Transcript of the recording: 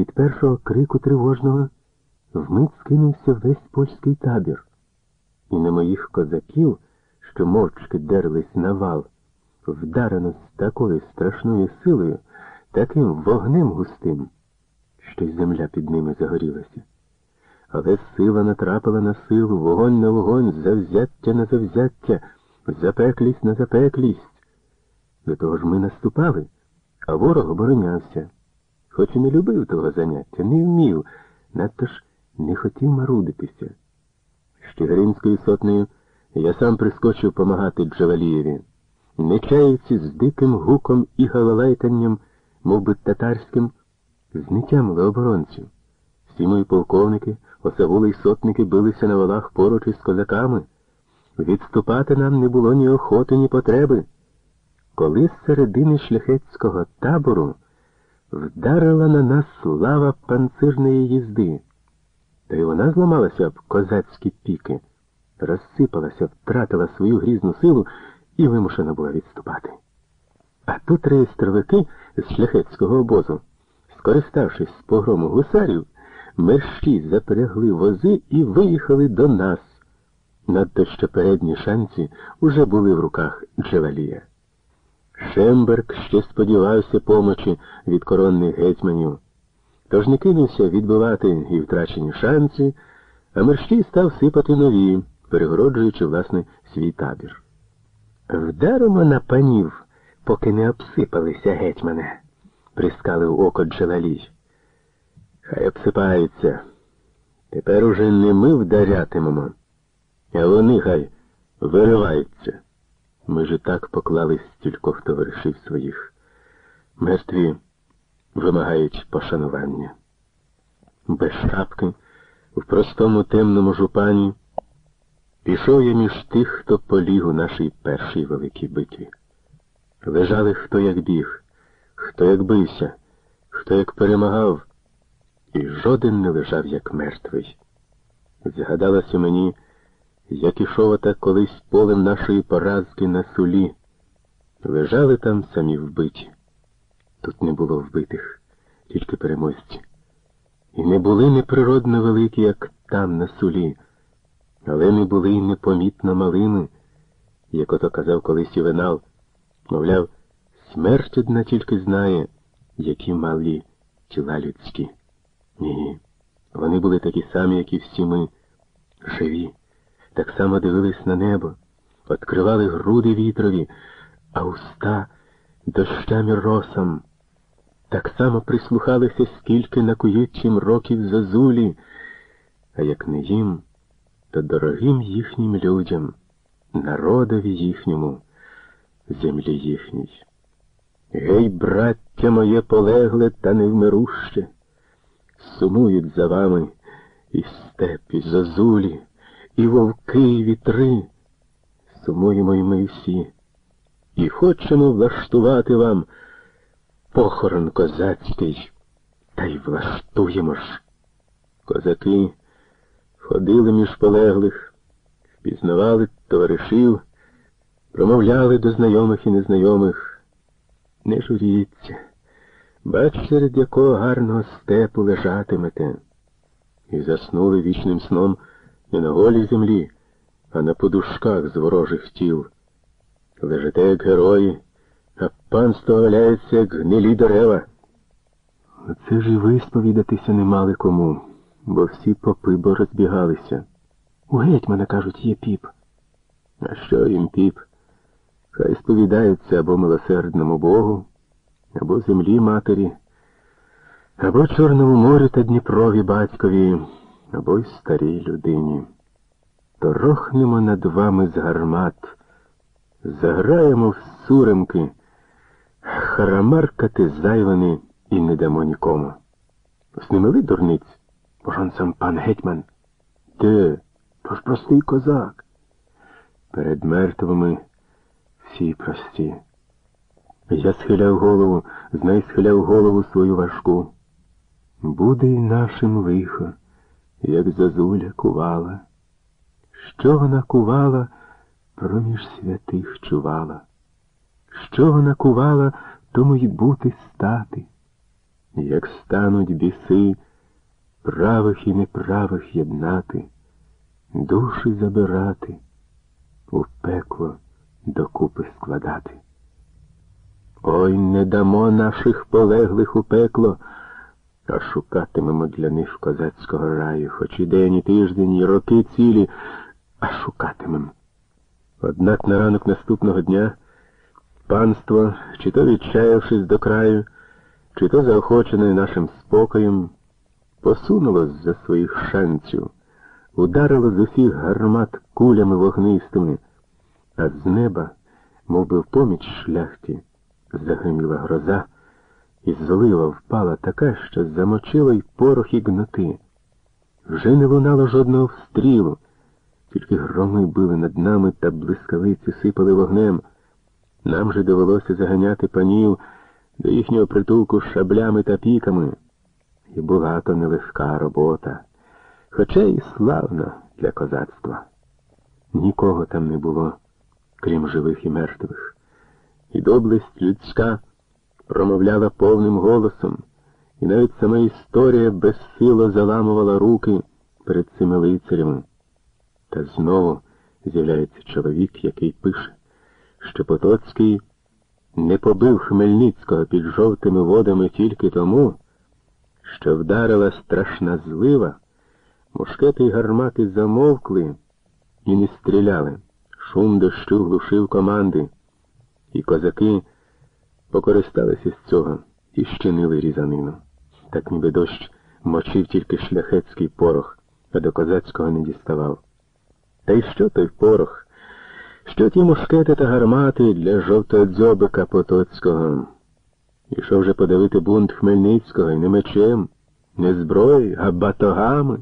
від першого крику тривожного вмить скинувся весь польський табір. І на моїх козаків, що мовчки дерлись на вал, вдарено з такою страшною силою, таким вогнем густим, що й земля під ними загорілася. Але сила натрапила на силу, вогонь на вогонь, завзяття на завзяття, запеклість на запеклість. До того ж ми наступали, а ворог оборонявся. Хоч і не любив того заняття, не вмів, надто ж не хотів марудитися. Щегаринською сотнею я сам прискочив помагати Джавалієві. Нечаївці з диким гуком і галалайтанням, мов би татарським, знитямили оборонців. Всі мої полковники, осавули й сотники билися на валах поруч із козаками. Відступати нам не було ні охоти, ні потреби. Коли з середини шляхетського табору вдарила на нас слава панцирної їзди, та й вона зламалася об козацькі піки, розсипалася, втратила свою грізну силу і вимушена була відступати. А тут реєстровики з шляхетського обозу, скориставшись з погрому гусарів, мерщі запрягли вози і виїхали до нас. Надто що передні шанці уже були в руках Джевалія. Шемберг ще сподівався помочі від коронних гетьманів, тож не кинувся відбивати і втрачені шанці, а мерщій став сипати нові, перегороджуючи, власне, свій табір. Вдаримо на панів, поки не обсипалися гетьмане, прискалив око Джелалій. Хай обсипаються. Тепер уже не ми вдарятимемо, а вони хай вириваються. Ми ж і так поклали стількох товаришів своїх. Мертві вимагають пошанування. Без шапки, в простому темному жупані, пішов я між тих, хто поліг у нашій першій великій битві. Лежали хто як біг, хто як бився, хто як перемагав, і жоден не лежав як мертвий. Згадалося мені, як ішов отак колись полем нашої поразки на сулі. Лежали там самі вбиті. Тут не було вбитих, тільки переможці. І не були неприродно великі, як там на сулі, але не були й непомітно малими, як ото казав колись Івенал. Мовляв, смерть одна тільки знає, які малі тіла людські. Ні, вони були такі самі, як і всі ми, живі так само дивились на небо, відкривали груди вітрові, а уста дощами росом. Так само прислухалися, скільки накують їм років зазулі, а як не їм, то дорогим їхнім людям, народові їхньому, землі їхній. Гей, браття моє полегле та невмируще, сумують за вами і степ, і зазулі і вовки, і вітри. Сумуємо й ми всі, і хочемо влаштувати вам похорон козацький, та й влаштуємо ж. Козаки ходили між полеглих, впізнавали товаришів, промовляли до знайомих і незнайомих. Не журіться, бач, серед якого гарного степу лежатимете, і заснули вічним сном не на голій землі, а на подушках з ворожих тіл. Лежите, як герої, а панство валяється, як гнилі дерева. Оце ж і висповідатися не мали кому, бо всі попи бо розбігалися. У гетьмана, кажуть, є піп. А що їм піп? Хай сповідаються або милосердному Богу, або землі матері, або Чорному морю та Дніпрові батькові або й старій людині. Торохнемо над вами з гармат, заграємо в суремки, харамаркати зайвани і не дамо нікому. Снімели дурниць, божон сам пан гетьман. Де? То ж простий козак. Перед мертвими всі прості. Я схиляв голову, знай схиляв голову свою важку. Буде й нашим лихо як зазуля кувала. Що вона кувала, проміж святих чувала. Що вона кувала, тому й бути стати. як стануть біси, правих і неправих єднати, душі забирати, у пекло докупи складати. Ой, не дамо наших полеглих у пекло, а шукатимемо для них козацького раю, хоч і день, і тиждень, і роки цілі, а шукатимемо. Однак на ранок наступного дня панство, чи то відчаявшись до краю, чи то заохочене нашим спокоєм, посунулось за своїх шанців, ударило з усіх гармат кулями вогнистими, а з неба, мов би в поміч шляхті, загриміла гроза, і злива впала така, що замочила й порох і гноти. Вже не лунало жодного встрілу, тільки громи били над нами та блискавиці сипали вогнем. Нам же довелося заганяти панів до їхнього притулку шаблями та піками. І була то нелегка робота, хоча й славна для козацтва. Нікого там не було, крім живих і мертвих. І доблесть людська промовляла повним голосом, і навіть сама історія безсило заламувала руки перед цими лицарями. Та знову з'являється чоловік, який пише, що Потоцький не побив Хмельницького під жовтими водами тільки тому, що вдарила страшна злива, мушкети й гармати замовкли і не стріляли. Шум дощу глушив команди, і козаки покористалися з цього і щинили різанину. Так ніби дощ мочив тільки шляхетський порох, а до козацького не діставав. Та й що той порох? Що ті мушкети та гармати для жовтого дзьобика Потоцького? Ішов же подавити бунт Хмельницького і не мечем, не зброєю, а батогами.